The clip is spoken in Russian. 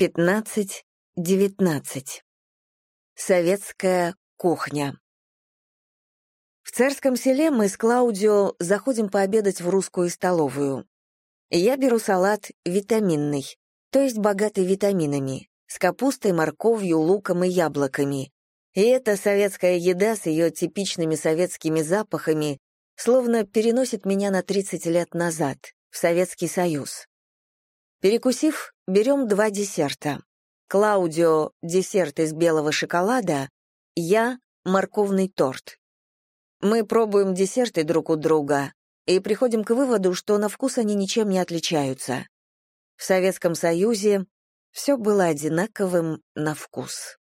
15-19. Советская кухня. В царском селе мы с Клаудио заходим пообедать в русскую столовую. Я беру салат витаминный, то есть богатый витаминами, с капустой, морковью, луком и яблоками. И эта советская еда с ее типичными советскими запахами словно переносит меня на 30 лет назад, в Советский Союз. Перекусив, берем два десерта. Клаудио — десерт из белого шоколада, я — морковный торт. Мы пробуем десерты друг у друга и приходим к выводу, что на вкус они ничем не отличаются. В Советском Союзе все было одинаковым на вкус.